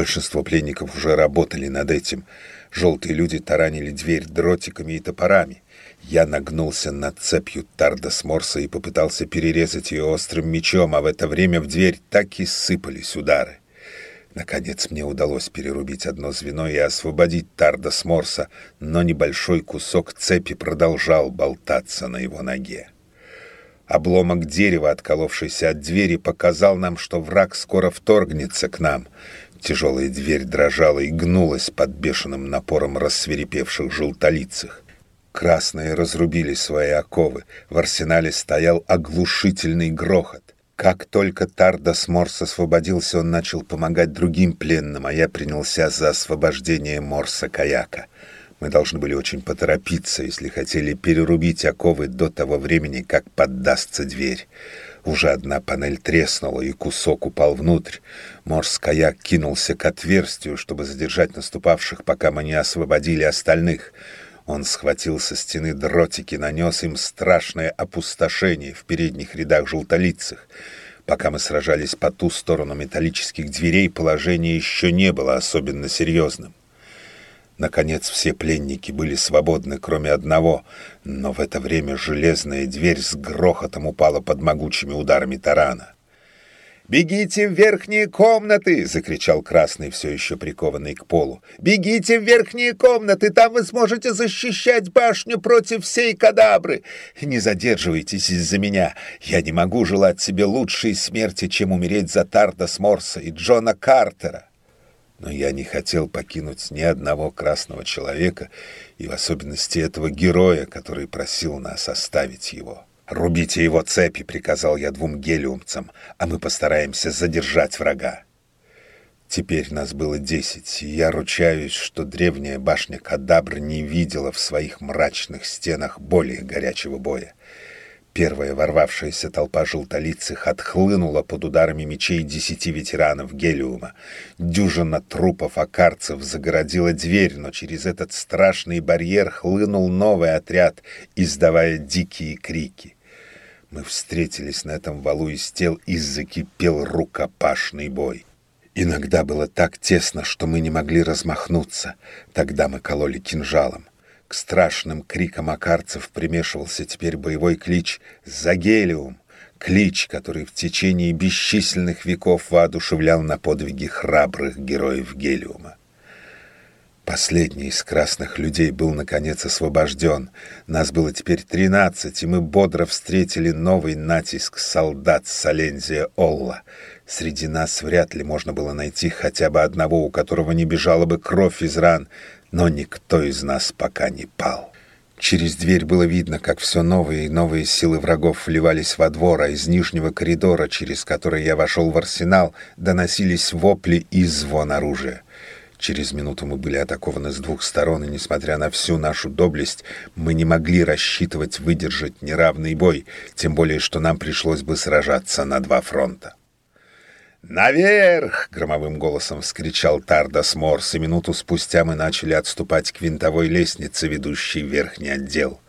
Большинство пленников уже работали над этим. Желтые люди таранили дверь дротиками и топорами. Я нагнулся над цепью Тардас Морса и попытался перерезать ее острым мечом, а в это время в дверь так и сыпались удары. Наконец мне удалось перерубить одно звено и освободить Тардас Морса, но небольшой кусок цепи продолжал болтаться на его ноге. Обломок дерева, отколовшийся от двери, показал нам, что враг скоро вторгнется к нам. Тяжелая дверь дрожала и гнулась под бешеным напором рассверепевших желтолицых. Красные разрубили свои оковы. В арсенале стоял оглушительный грохот. Как только Тардас Морс освободился, он начал помогать другим пленным, а я принялся за освобождение Морса Каяка. Мы должны были очень поторопиться, если хотели перерубить оковы до того времени, как поддастся дверь. Уже одна панель треснула, и кусок упал внутрь. Морс-каяк кинулся к отверстию, чтобы задержать наступавших, пока мы не освободили остальных. Он схватил со стены дротики, нанес им страшное опустошение в передних рядах желтолицых. Пока мы сражались по ту сторону металлических дверей, положение еще не было особенно серьезным. Наконец все пленники были свободны, кроме одного, но в это время железная дверь с грохотом упала под могучими ударами тарана. «Бегите в верхние комнаты!» — закричал Красный, все еще прикованный к полу. «Бегите в верхние комнаты! Там вы сможете защищать башню против всей кадабры! Не задерживайтесь из-за меня! Я не могу желать себе лучшей смерти, чем умереть за Тардас Морса и Джона Картера!» Но я не хотел покинуть ни одного красного человека, и в особенности этого героя, который просил нас оставить его. «Рубите его цепи», — приказал я двум гелиумцам, «а мы постараемся задержать врага». Теперь нас было десять, и я ручаюсь, что древняя башня Кадабр не видела в своих мрачных стенах более горячего боя. Первая ворвавшаяся толпа желтолицых отхлынула под ударами мечей десяти ветеранов Гелиума. Дюжина трупов акарцев загородила дверь, но через этот страшный барьер хлынул новый отряд, издавая дикие крики. Мы встретились на этом валу из тел, и закипел рукопашный бой. Иногда было так тесно, что мы не могли размахнуться. Тогда мы кололи кинжалом. К страшным крикам акарцев примешивался теперь боевой клич «Загелиум!» Клич, который в течение бесчисленных веков воодушевлял на подвиги храбрых героев Гелиума. Последний из красных людей был, наконец, освобожден. Нас было теперь тринадцать, и мы бодро встретили новый натиск солдат Салензия Олла. Среди нас вряд ли можно было найти хотя бы одного, у которого не бежала бы кровь из ран, но никто из нас пока не пал. Через дверь было видно, как все новые и новые силы врагов вливались во двор, а из нижнего коридора, через который я вошел в арсенал, доносились вопли и звон оружия. Через минуту мы были атакованы с двух сторон, и, несмотря на всю нашу доблесть, мы не могли рассчитывать выдержать неравный бой, тем более, что нам пришлось бы сражаться на два фронта. «Наверх!» — громовым голосом вскричал Тардас Морс, и минуту спустя мы начали отступать к винтовой лестнице, ведущей в верхний отдел.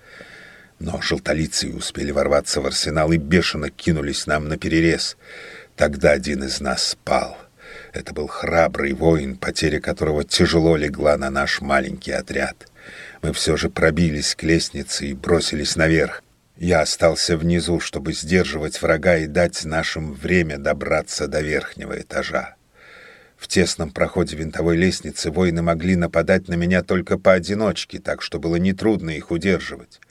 Но желтолицы успели ворваться в арсенал и бешено кинулись нам на перерез. Тогда один из нас спал. Это был храбрый воин, потеря которого тяжело легла на наш маленький отряд. Мы все же пробились к лестнице и бросились наверх. Я остался внизу, чтобы сдерживать врага и дать нашим время добраться до верхнего этажа. В тесном проходе винтовой лестницы воины могли нападать на меня только поодиночке, так что было нетрудно их удерживать.